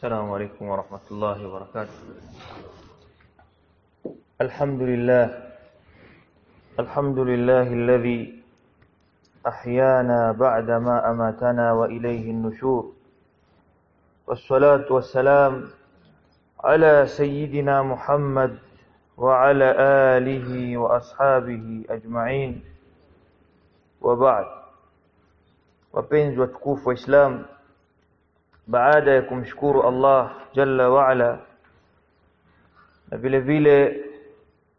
السلام عليكم ورحمة الله وبركاته. الحمد لله الحمد لله الذي أحيانا بعدما أماتنا وإليه النشور والصلاة والسلام على سيدنا محمد وعلى آله وأصحابه أجمعين. وبعد. Wapenzi watukufu wa Islam. Baada ya kumshukuru Allah jalla waala na vile vile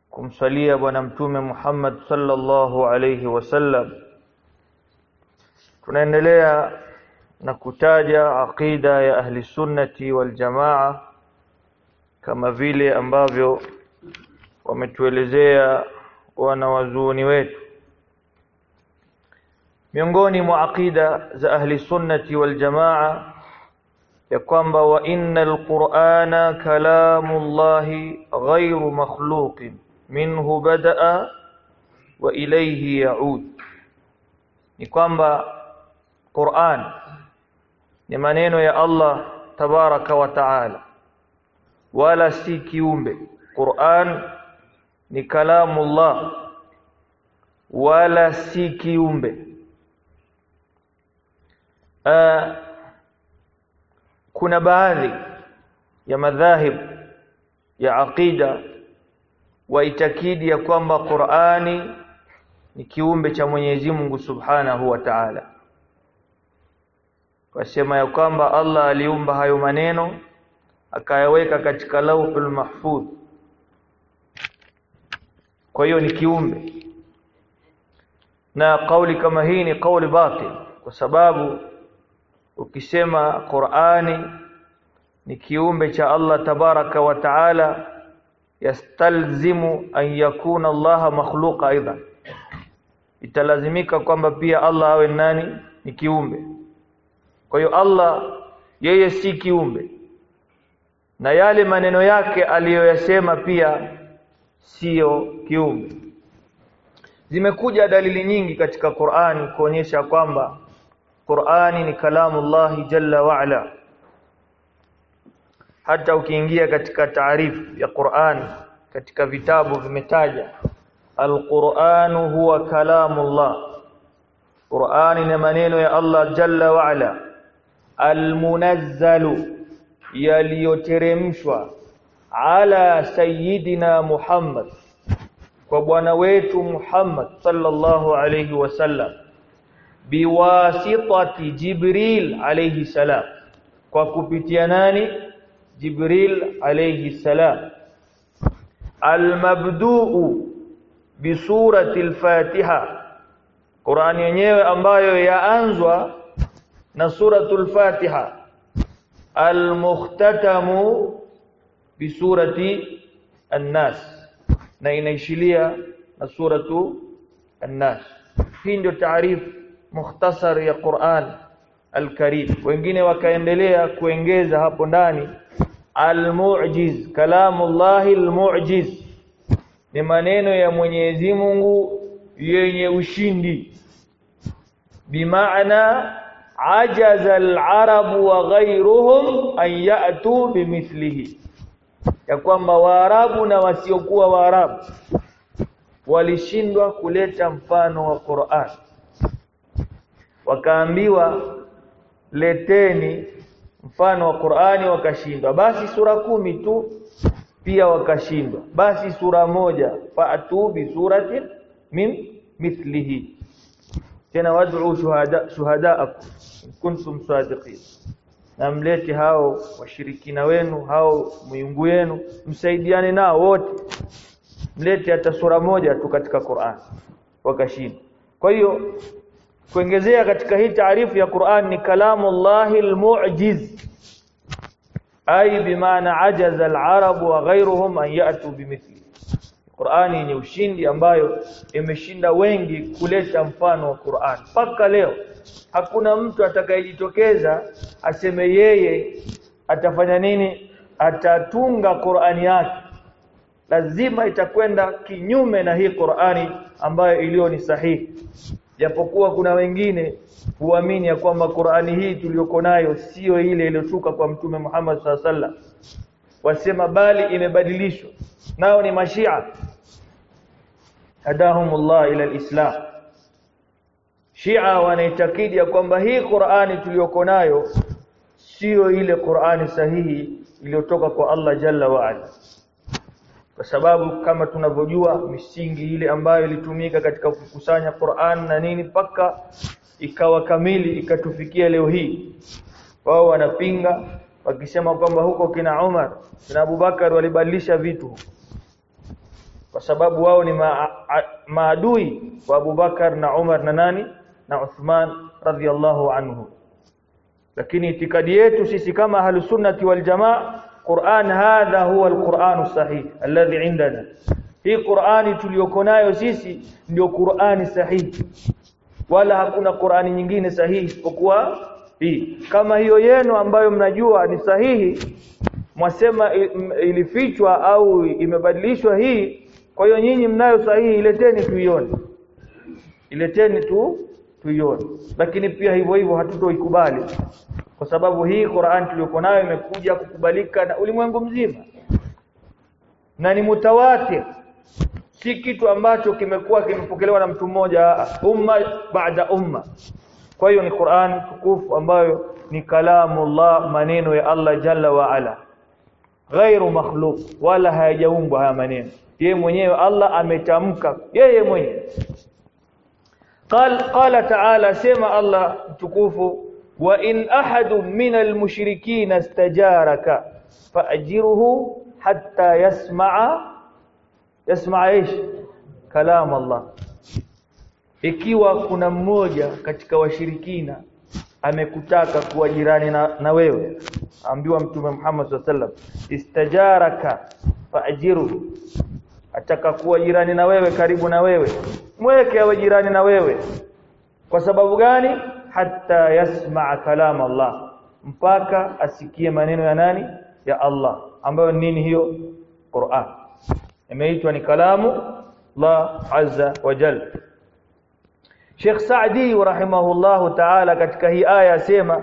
kumsalia bwana mtume Muhammad sallallahu alayhi wasallam tunaendelea na kutaja aqida ya ahli sunnati wal jamaa kama vile ambavyo wametuelezea wanawazuoni wetu. Miongoni mwa aqida za ahli sunnati wal jamaa ya kwamba wa innal qur'ana kalamullahi ghayru makhluqin minhu badaa wa ilayhi yaud. Ni kwamba Qur'an ni maneno ya Allah tabaraka wa taala wala si kiumbe. Qur'an ni kalamullah wala si kiumbe. Uh, kuna baadhi ya madhahib ya aqida waitakidi ya kwamba Qur'ani ni kiumbe cha Mwenyezi Mungu Subhanahu wa Ta'ala. Wasema ya kwamba Allah aliumba hayo maneno akayaweka katika lauhul mahfudh kwa hiyo ni kiumbe. Na kauli kama hii ni kauli batil kwa sababu ukisema Qur'ani ni kiumbe cha Allah tabaraka wa taala yastalzimu an yakuna Allah makhluqa aidan. Italazimika kwamba pia Allah awe nani? Ni kiumbe. Kwa hiyo Allah yeye si kiumbe. Na yale maneno yake aliyoyasema pia siyo kiumbe. Zimekuja dalili nyingi katika Qur'ani kuonyesha kwamba Qur'ani ni kalamullahi jalla wa ala. Hata ukiingia katika taarifu ya Qur'ani katika vitabu vimetaja Al-Qur'anu huwa kalamullah. Qur'ani ni maneno ya Allah jalla wa ala. Almunazzalu yaliyoteremshwa ala sayyidina Muhammad kwa bwana wetu Muhammad sallallahu alayhi wasallam biwasitati Jibril alayhi salam. Kwa kupitia nani? Jibril alayhi salam. Almabduu bisurati al-Fatiha. Qur'an yenyewe ambayo yaanzwa na suratul Fatiha almukhtatamu bisurati an-Nas. Na inaishilia na suratu an-Nas. Hii ndio taarifu mukhtasar ya Qur'an al-Karim. Wengine wakaendelea kuongeza hapo ndani al-mu'jiz kalamullahi al-mu'jiz. Ni maneno ya Mwenyezi Mungu yenye ushindi. Bimaana ajaza al-arabu wa ghayruhum an ya'tu bimithlihi ya kwamba waarabu na wasiokuwa waarabu walishindwa kuleta mfano wa Qur'an wakaambiwa leteni mfano wa Qur'ani wakashindwa. Basi sura kumi tu pia wakashindwa. Basi sura moja fa'tu bi suratin min mithlihi. Tena wad'u shuhada shuhadaakum kuntum sadiqin. Na mlete hao washirikina wenu hao miungu yenu msaidiane nao wote. Mlete hata sura moja tu katika Qur'an. Wakashindwa. Kwa hiyo kuongezea katika hii taarifu ya Qur'an ni kalamullahi almu'jiz. Ay bimaana ajaza al-arab wa ghayruhum an ya'tu bimithli Qur'ani yenye ushindi ambayo imeshinda wengi kuleta mfano wa Qur'an. Mpaka leo hakuna mtu atakayejitokeza aseme yeye atafanya nini atatunga Qur'ani yake. Lazima itakwenda kinyume na hii Qur'ani ambayo iliyo ni sahihi japokuwa kuna wengine huamini ya kwamba Qur'ani hii tuliyoko nayo sio ile iliyotoka kwa mtume Muhammad SAW wasema bali imebadilishwa. Nao ni mashia. Hadahumullah ila alislam. Shia wanaitakidi ya kwamba hii Qur'ani tuliyoko nayo sio ile Qur'ani sahihi iliyotoka kwa Allah Jalla wa Ala. Kwa sababu kama tunavyojua misingi ile ambayo ilitumika katika kukusanya Qur'an na nini paka ikawa kamili ikatufikia leo hii. Wao wanapinga wakisema kwamba huko kina Umar na Abubakar walibadilisha vitu. Kwa sababu wao ni ma maadui wa Abubakar na Umar na nani? Na Uthman radhiallahu anhu. Lakini itikadi yetu sisi kama ahlusunnati waljamaa wal jamaa Qur'an hadha huwa al-Qur'an sahih alladhi indana. Hii Qur'ani tuliyoko nayo sisi ndio Qur'ani sahihi wala hakuna Qur'ani nyingine sahihi isipokuwa hii. Kama hiyo yenu ambayo mnajua ni sahihi mwasema ilifichwa au imebadilishwa hii kwa hiyo nyinyi mnayo sahihi ileteni tuione. Ileteni tu tuione. Lakini pia hivyo hivyo hatutoikubali. Kwa sababu hii Qur'an tuliyokuwa nayo imekuja kukubalika na ulimwengu mzima. Na ni mutawatir. Si kitu ambacho kimekuwa kimepokelewa na mtu mmoja umma baada umma. Kwa hiyo ni Qur'an tukufu ambayo ni kalamullah maneno ya Allah jalla wa ala. Ghairu makhluq wala hayajaumbwa haya maneno. Yeye mwenyewe Allah ametamka yeye mwenyewe قال قال تعالى سمع الله تكوف وإن أحد من المشركين استجارك فأجره حتى يسمع يسمع ايش كلام الله ikiwa kuna mmoja katika washirikina amekutaka kuwa jirani na, na wewe ambiwa mtume Muhammad sallallahu alaihi wasallam istajaraka faajiru ataka kuwa jirani na wewe karibu na wewe mweke awe jirani na wewe kwa sababu gani hatta yasmaa kalam Allah mpaka asikie maneno ya nani ya Allah ambayo nini hiyo Qur'an imeitwa ni kalamu Allah azza wa jalla Sheikh Saadi rahimahullahu ta'ala katika hii aya sema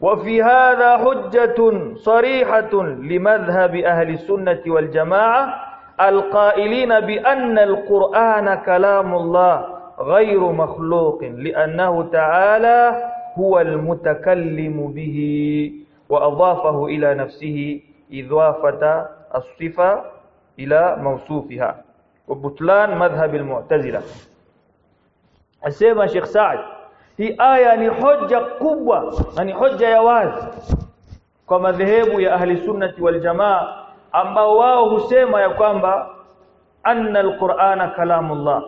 وفي هذا حجة صريحة لمذهب أهل السنة والجماعة القائلين بأن القرآن كلام الله غير مخلوق لأنه تعالى هو المتكلم به وأضافه إلى نفسه إضافة الصفة إلى موصوفها. وبطلان مذهب المعتزلة. asema Sheikh Saad hii aya ni hoja kubwa na ni hoja ya wazi kwa madhehebu ya ambao wao husema ya kwamba anna alqur'ana kalamullah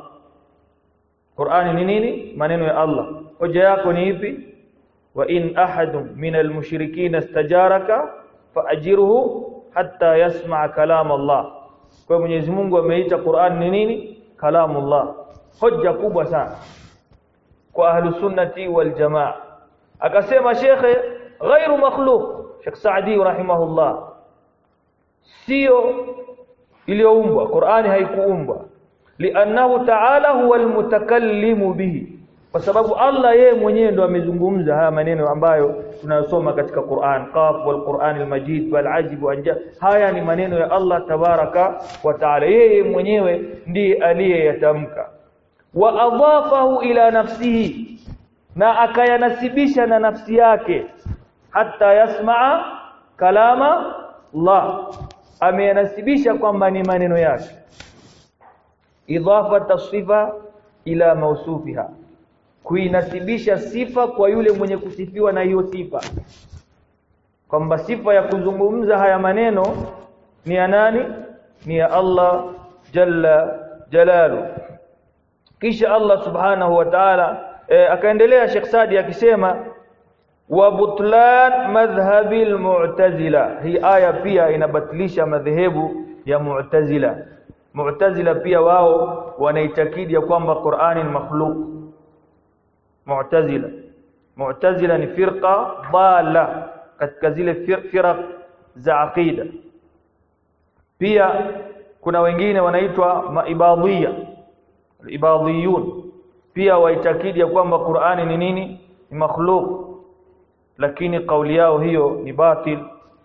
Qur'ani ni nini maneno ya Allah hoja yako ni ipi wa in ahadun min almushrikin istajaraka faajirhu hatta yasma' kalam Allah kwa Mwenyezi Mungu ameita Qur'an ni nini kalamullah hoja kubwa sana kwa ahlu sunnati wal jamaa akasema shekhe ghairu makhluq Sheikh Saadi rahimahullah sio iliyoumbwa. Qur'ani haikuumbwa. Li'annahu ta'ala huwa almutakallimu bihi. Kwa sababu Allah yeye mwenyewe ndo amezungumza haya maneno ambayo tunayosoma katika Qur'an. Qaf wal Qur'an al-Majid wal ajib anja haya ni maneno ya Allah tabaraka wa taala. Yeye mwenyewe ndiye aliyeyatamka. Wa adhafahu ila nafsihi. Na akayanasibisha na nafsi yake. Hatta yasmaa kalama Allah ameyanasibisha kwamba ni maneno yake. Idhafa tasifa ila mausufiha kuinasibisha sifa kwa yule mwenye kusifiwa na hiyo sifa. Kwamba sifa ya kuzungumza haya maneno ni ya nani? Ni ya Allah jalla jalalu. Kisha Allah subhanahu wa ta'ala e, akaendelea Sheikh Sadi akisema wa butlan madhhabi almu'tazila hii aya pia inabatilisha madhehebu ya mu'tazila. Mu'tazila pia wao wanaitakidi ya kwamba Qur'ani ni makhluq. Mu'tazila. Mu'tazila ni firqa dhala katika zile firaq za aqida. Pia kuna wengine wanaitwa maibadhiya ibadhiyun pia waitakidi ya kwamba Qur'ani ni nini? Ni makhluq lakini kauli yao hiyo ni batil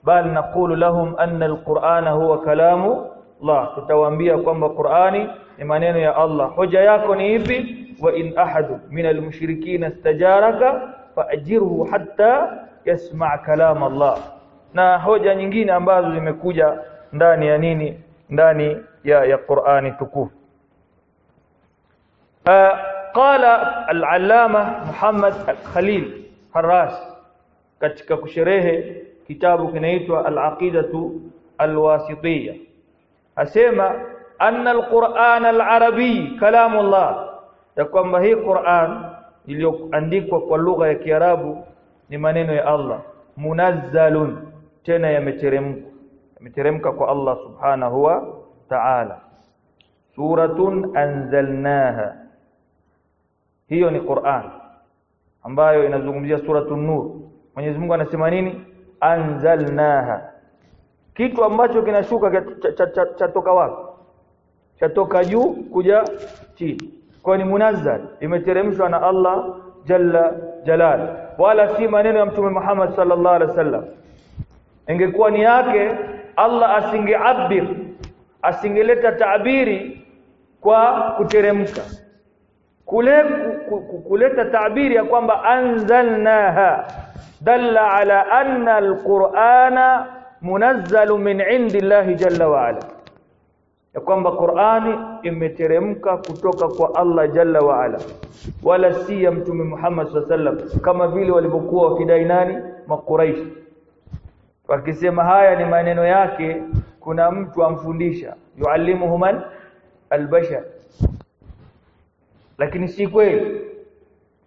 bal naqulu lahum anna alqur'ana huwa kalamu Allah tutawaambia kwamba Qur'ani ni maneno ya Allah hoja yako ni ipi wa in ahadu min almushrikeen istajaraka faajirhu hatta yasma' kalam Allah na hoja nyingine ambazo zimekuja ndani ya nini ndani ya ya Qur'ani tukufu قال العلامه محمد الخليل حراس katika kusherehe kitabu kinaitwa al-aqidatu al-wasitiyya asema anna al-Qur'an al-arabi kalamullah ya kwamba hii Qur'an iliyoandikwa kwa lugha ya Kiarabu ni maneno ya Allah munazzalun tena yameteremka yameteremka kwa Allah subhanahu wa ta'ala suratun anzalnaha hiyo ni Qur'an ambayo inazungumzia suratun nur Mwenyezi Mungu anasema nini? Anzalnaha. Kitu ambacho kinashuka chatoka wapi? Chatoka juu kuja chini. Kwa ni munazzal. Imeteremshwa na Allah jalla jalal. Wala si maneno ya mtume Muhammad sallallahu alaihi wasallam. Ingekuwa ni yake Allah asingeabir asingeleta taabiri kwa kuteremka. Kule kuleta taabiri ya kwamba anzalnaha dalla ala anna alqur'ana munazzalu min indillahi jalla wa ala. Ya kwamba Qur'ani imeteremka kutoka kwa Allah jalla wa ala. Wala si ya mtume Muhammad sallallahu kama vile walivyokuwa wakidai nani? Makuraish wakisema haya ni maneno yake kuna mtu amfundisha. Yuallimuhu man? Albashar. Lakini si kweli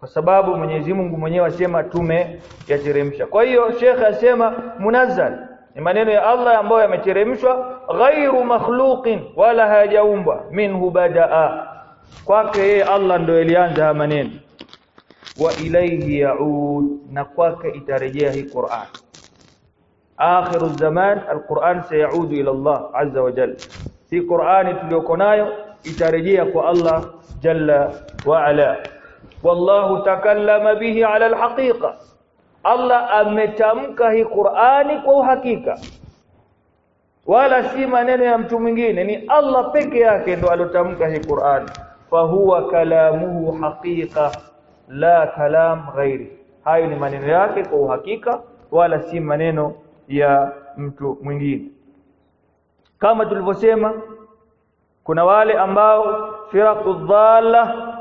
kwa sababu Mwenyezi Mungu mwenyewe asema tume yateremsha kwa hiyo Sheikh asema munazzal. Ni maneno ya Allah ambayo yameteremshwa. Ghairu makhluqin wala hajaumbwa minhu badaa. Kwake yeye Allah ndio ilianza maneno. Wa ilayhi yaud. Na kwake itarejea hii Qur'an. Akhiru zaman alquran sayaudu ila Allah azza wa jalla. Hii Qur'ani tuliyoko nayo itarejea kwa Allah jalla wa ala wallahu takallama bihi ala alhaqiqa. Allah ametamka hii Qur'ani kwa uhakika. Wala si maneno ya mtu mwingine ni Allah peke yake ndo alotamka hii Qur'ani. Fahuwa kalamuhu haqiqa la kalam ghairi. Hayo ni maneno yake kwa uhakika wala si maneno ya mtu mwingine. Kama tulivyosema kuna wale ambao firaqu dhalla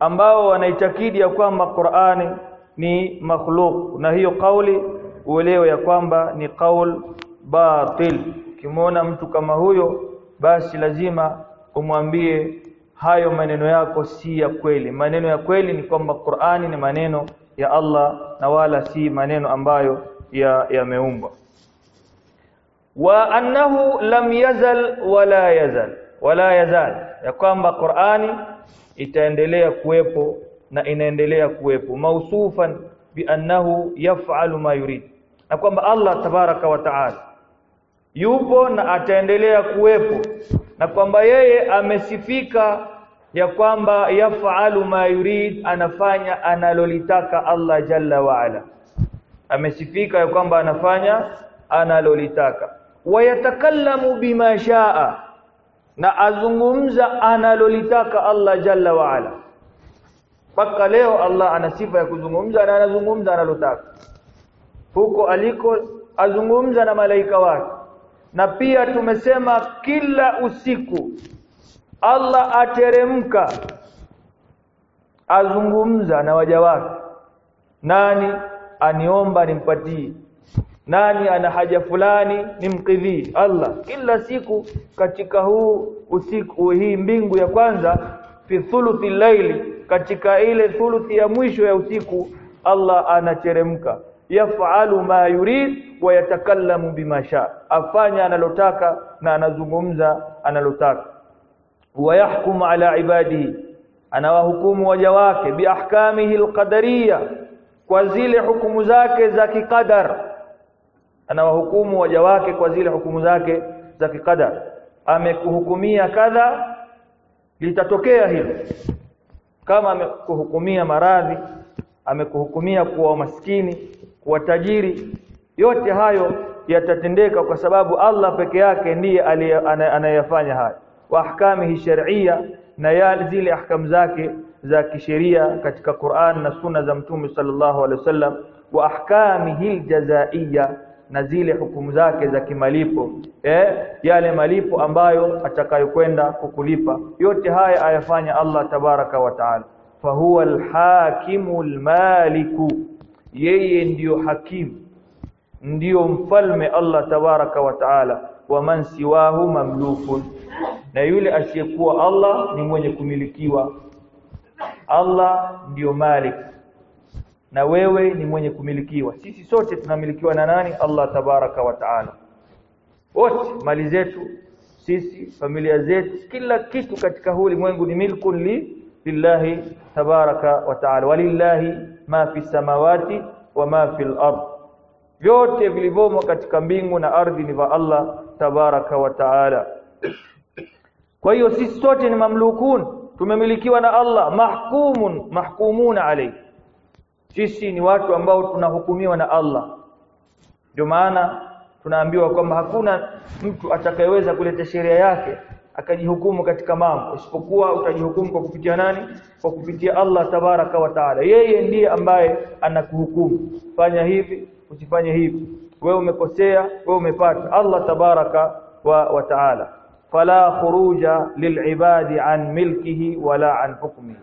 ambao wanaitakidi ya kwamba Qur'ani ni makhluq. Na hiyo kauli uelewe ya kwamba ni kaul batil. Ukimwona mtu kama huyo basi lazima umwambie hayo maneno yako si ya kweli. Maneno ya kweli ni kwamba Qur'ani ni maneno ya Allah na wala si maneno ambayo ya yameumbwa. Wa annahu lam yazal wala yazal. Wala yazal. Ya kwamba Qur'ani itaendelea kuwepo na inaendelea kuwepo mausufan bi annahu yaf'alu ma yurid na kwamba Allah tabaraka wa taala yupo na ataendelea kuwepo na kwamba yeye amesifika ya kwamba yaf'alu ma yurid anafanya analolitaka Allah jalla wa ala. Amesifika ya kwamba anafanya analolitaka. Wayatakallamu bima shaa na azungumza analolitaka Allah jalla wa ala. Mpaka leo Allah ana sifa ya kuzungumza na anazungumza analotaka. Huko aliko azungumza na malaika wake. Na pia tumesema kila usiku Allah ateremka azungumza na waja wake. Nani? Aniomba nimpatie nani ana haja fulani nimkidhii Allah. Kila siku katika huu usiku hii mbingu ya kwanza fi thuluthi laili katika ile thuluthi ya mwisho ya usiku Allah anateremka. Yafalu ma yurid wa yatakallamu bima sha. Afanya analotaka na anazungumza analotaka. Wa yahkumu ala ibadihi anawahukumu waja wake biahkamihi alqadariyah kwa zile hukumu zake za kikadar anawahukumu waja wake kwa zile hukumu zake za kikadar amekuhukumia kadha litatokea hilo kama amekuhukumia maradhi amekuhukumia kuwa maskini kuwa tajiri yote hayo yatatendeka kwa sababu Allah peke yake ndiye anayafanya haya. Wa ahkamihi shar'iyya na ya zile ahkam zake za kisheria katika Qur'an na sunna za Mtume sallallahu alaihi wasallam wa ahkamihi aljazaiyya na zile hukumu zake za kimalipo eh yale malipo ambayo atakayokwenda kukulipa. Yote haya ayafanya Allah tabaraka wa taala. Fahuwa alhakimu almaliku yeye ndiyo hakimu ndiyo mfalme Allah tabaraka wa taala. Wa man siwahu mamlukun na yule asiyekuwa Allah ni mwenye kumilikiwa. Allah ndiyo malik na wewe ni mwenye kumilikiwa. Sisi sote tunamilikiwa na nani? Allah tabaraka wa taala. Wote mali zetu sisi familia zetu kila kitu katika huu ulimwengu ni milkun li lillahi tabaraka wa taala. Walillahi ma fi samawati wa ma fi al-ard. Vyote vilivyomo katika mbingu na ardhi ni vya Allah tabaraka wa taala. Kwa hiyo sisi sote ni mamlukun. Tumemilikiwa na Allah mahkumun mahkumuna alayhi sisi ni watu ambao tunahukumiwa na Allah. Ndio maana tunaambiwa kwamba hakuna mtu atakayeweza kuleta sheria yake akajihukumu katika mambo. Isipokuwa utajihukumu kwa kupitia nani? Kwa kupitia Allah tabaraka wa taala. Yeye ndiye ambaye anakuhukumu. Fanya hivi usifanye hivi. Wewe umekosea wewe umepata. Allah tabaraka wa, wa taala. Fala khuruja lilibadi an milkihi wala an hukmihi.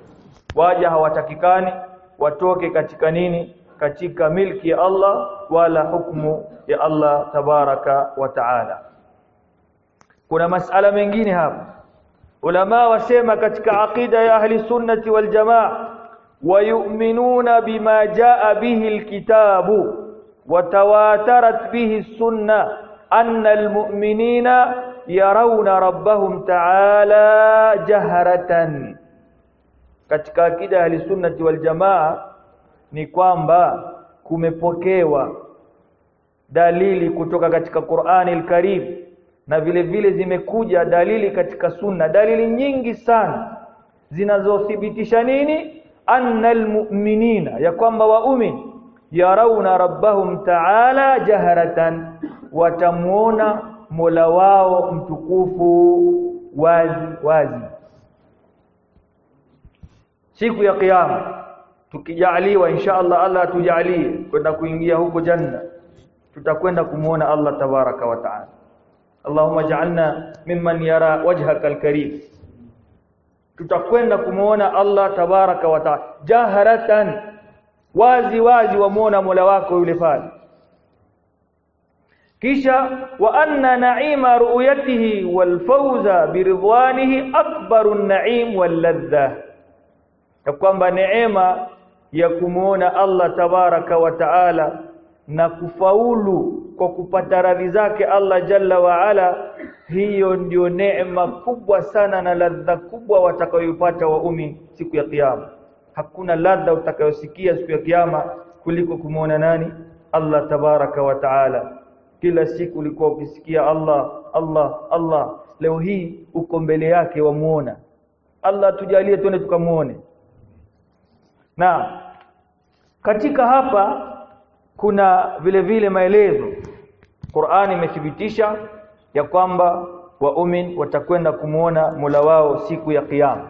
Waja hawatakikani watoke katika nini katika milki ya Allah wala hukumu ya Allah tabaraka wa taala kuna masala mengine hapa ulama wasema katika aqida ya ahli sunnati wal jamaa wayu'minuna bima jaa bihi alkitabu watawatarat bihi sunna anna almu'minina yarawna rabbahum ta'ala jaharatan katika akida ya sunnati wal jamaa ni kwamba kumepokewa dalili kutoka katika Qur'ani al-Karim na vile vile zimekuja dalili katika sunna. Dalili nyingi sana zinazothibitisha nini? Annal mu'minina ya kwamba waumini yarauna rabbahum ta'ala jaharatan watamuona Mola wao mtukufu wazi wazi siku ya kiyama tukijaliwa insha Allah Allah atujalie kwenda kuingia huko janna tutakwenda kumuona Allah tabaraka wa taala Allahumma ja'alna mimman yara wajhaka alkarim tutakwenda kumuona Allah tabaraka wa taala jaharatan wazi wazi wamuona Mola wako yule pale kisha wa anna na'ima ru'yatihi wal fawza biridwanihi akbaru an-na'im wal ladha ya kwamba neema ya kumuona Allah tabaraka wa taala na kufaulu kwa kupata radhi zake Allah jalla wa ala hiyo ndio neema kubwa sana na ladha kubwa watakayopata waumi siku ya kiyama. Hakuna ladha utakayosikia siku ya kiyama kuliko kumuona nani? Allah tabaraka wa taala. Kila siku ulikuwa ukisikia Allah Allah Allah. Leo hii uko mbele yake wamuona Allah tujalie tuone tukamuone na katika hapa kuna vile vile maelezo. Qur'ani imethibitisha ya kwamba waumin watakwenda kumuona Mola wao siku ya kiyama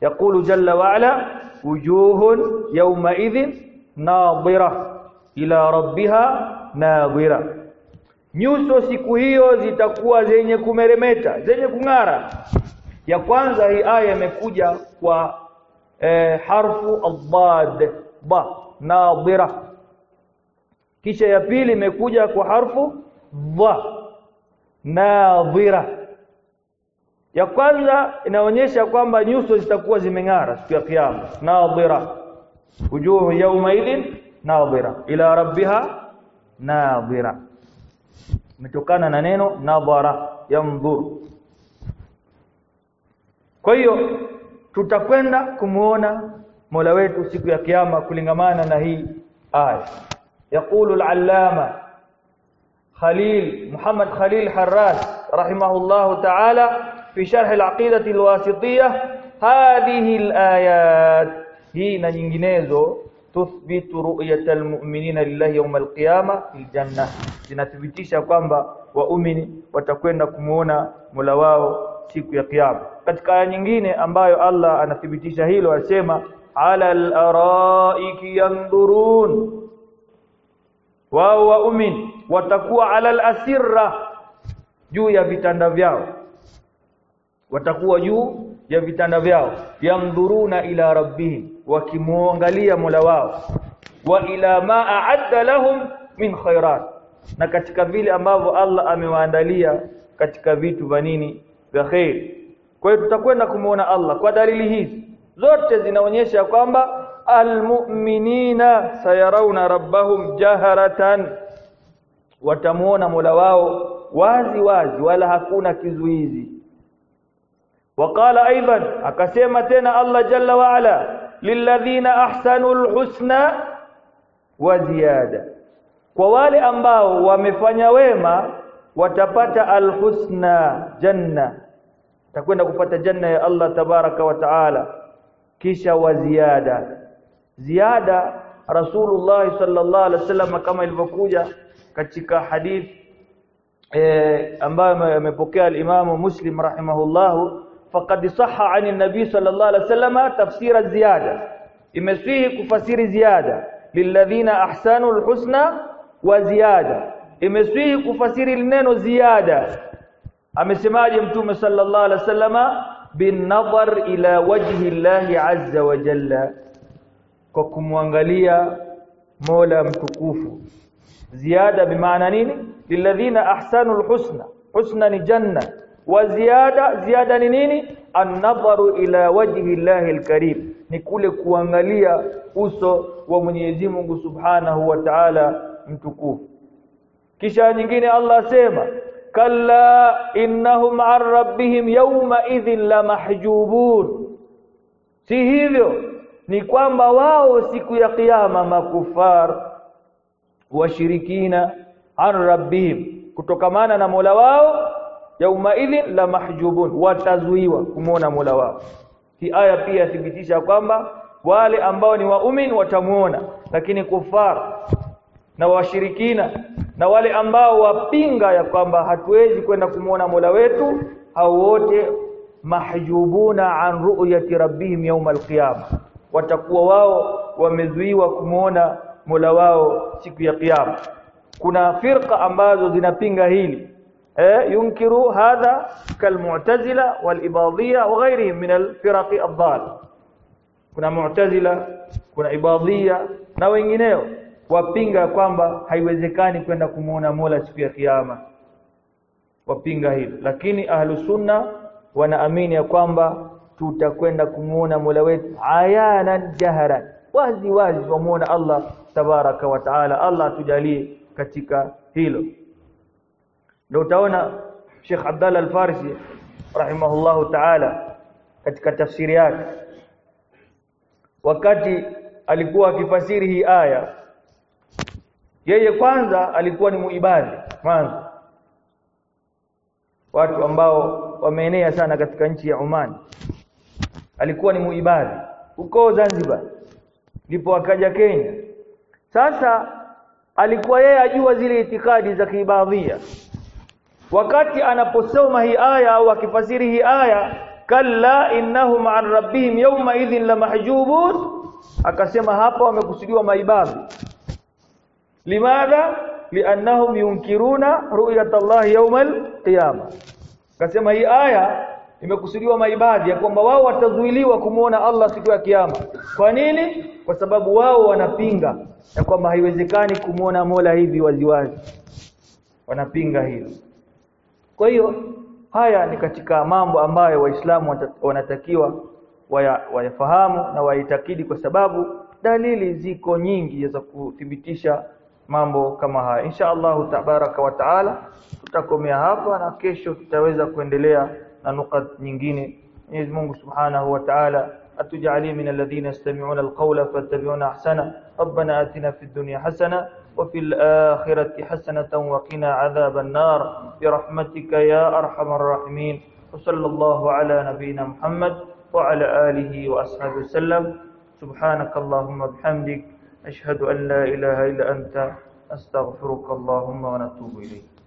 yaqulu jalla wa ala wujuhun yawma idhin nadhira ila rabbiha nadhira. Nyuso siku hiyo zitakuwa zenye kumeremeta zenye kung'ara. Ya kwanza hii aya imekuja kwa eh, harfu ad ba nadhira kisha ya pili imekuja kwa harfu dha nadhira ya kwanza inaonyesha kwamba nyuso zitakuwa zimeng'ara siku ya kiyama. Nadhira wujuhu yawmaidin nadhira ila rabbiha nadhira umetokana na neno nadhara yamdhur kwa hiyo tutakwenda kumuona Mola wetu siku ya kiyama kulingamana na hii aya. Yaqulu al-allama Khalil Muhammad Khalil Harras rahimahullahu ta'ala fi sharh al-aqidah al-wasitiyah hadhihi al-ayat. Hii na nyinginezo tuthbitu ruyat al-mu'minina lillahi yawm al-qiyama fil janna zinathibitisha kwamba waumini watakwenda kumuona Mola wao siku ya kiyama katika aya nyingine ambayo Allah anathibitisha hilo asema ala al-araiki yanzurun wao waumini watakuwa ala al-asirra juu ya vitanda vyao. Watakuwa juu ya vitanda vyao. Yamdhuruna ila rabbihim wakimuangalia Mola wao. Wa ila ma a'adda lahum min khairat na katika vile ambavyo Allah amewaandalia katika vitu vya nini? Vya khair kwa hiyo tutakwenda kumuona Allah kwa dalili hizi. Zote zinaonyesha kwamba almu'minina sayarawna rabbahum jaharatan. Watamuona Mola wao wazi wazi wala hakuna kizuizi. Waqala aidan akasema tena Allah jalla wa ala lilladhina ahsanul husna wa ziyada. Kwa wale ambao wamefanya wema watapata alhusna janna takwenda kupata janna ya Allah tabaraka wa taala kisha wa ziada ziada Rasulullah sallallahu alaihi wasallam kama ilivyokuja katika hadith eh, ambayo amepokea al-Imam Muslim rahimahullahu faqad sahha 'ani an-nabi sallallahu alaihi wasallam tafsira ziyada imesihi kufasiri ziada lilladhina ahsanu al-husna wa ziyada imesihi kufasiri neno ziada amesemaje mtume sallallahu alaihi wasallama binadhar ila wajhi llahi azza wa jalla. Kwa kumwangalia Mola mtukufu. Ziada bimaana nini? Lilladhina ahsanu alhusna. Husna ni janna. Wa ziada ziada ni nini? An-nadharu ila wajhi llahi alkarim. Ni kule kuangalia uso wa Mwenyezi Mungu Subhanahu wa Ta'ala mtukufu. Kisha nyingine Allah asema kalla innahum an rabbihim yawma idhin la si hivyo ni kwamba wao siku ya kiyama makufar washirikina an rabbihim kutokamana na Mola wao yauma idhin la mahjubun. Watazuiwa kumwona Mola wao. Hii aya pia thibitisha kwamba wale ambao ni waumini watamuona lakini kufar na washirikina na wale ambao wapinga ya kwamba hatuwezi kwenda kumuona Mola wetu hao wote mahjubuna an ru'yati rabbihim yawm alqiyama. Watakuwa wao wamezuiwa kumuona Mola wao siku ya kiyama. Kuna firqa ambazo zinapinga hili. Eh yunkiru hadha kalmu'tazila walibadhiya wa ghairihim min alfiraqi adhal kuna mu'tazila kuna ibadhiya na wengineo wapinga kwamba haiwezekani kwenda kumuona Mola siku ya kiyama. Wapinga hilo. Lakini ahlu sunna wanaamini ya kwamba tutakwenda kumuona Mola wetu ayanan jaharan. Wazi wazi wamuona Allah tabaraka wa taala. Allah tujalie katika hilo. Ndio utaona Sheikh Abdallah Al-Farisi rahimahullahu taala katika tafsiri yake. Wakati alikuwa akifasiri hii aya yeye kwanza alikuwa ni muibadi mwanzo. Watu ambao wameenea sana katika nchi ya Oman. Alikuwa ni muibadi huko Zanzibar. Ndipo akaja Kenya. Sasa alikuwa yeye ajua zile itikadi za kiibadhia. Wakati anaposoma hii aya au akifasiri hii aya kalla innahum an rabbihim yawma idhin lamahjubun akasema hapa wamekusudiwa maibadhi limadha? Liannahum yunkiruna ru'yat Allah yawmal qiyama. Akasema hii aya imekusudiwa maibadi ya kwamba wao watazuiliwa kumuona Allah siku ya kiyama. Kwa nini? Kwa sababu wao wanapinga ya kwamba haiwezekani kumuona Mola hivi waziwazi. Wanapinga hilo. Kwa hiyo haya ni katika mambo ambayo waislamu wanatakiwa wayafahamu na waitakidi kwa sababu dalili ziko nyingi za kuthibitisha mambo kama haya insha Allah tabaraka wa taala tutakomea hapa na kesho tutaweza kuendelea na nukat nyingine Mwenyezi Mungu Subhanahu wa Ta'ala atujalie min alladhina yastami'una alqawla fattabi'una ahsana rabbana atina fid dunya hasana وفي الآخرة حسنة وقنا عذاب النار برحمتك يا أرحم الراحمين وصلى الله على نبينا محمد وعلى آله وأصحابه وسلم سبحانك اللهم وبحمدك أشهد أن لا إله إلا أنت أستغفرك اللهم ونتوب إليك.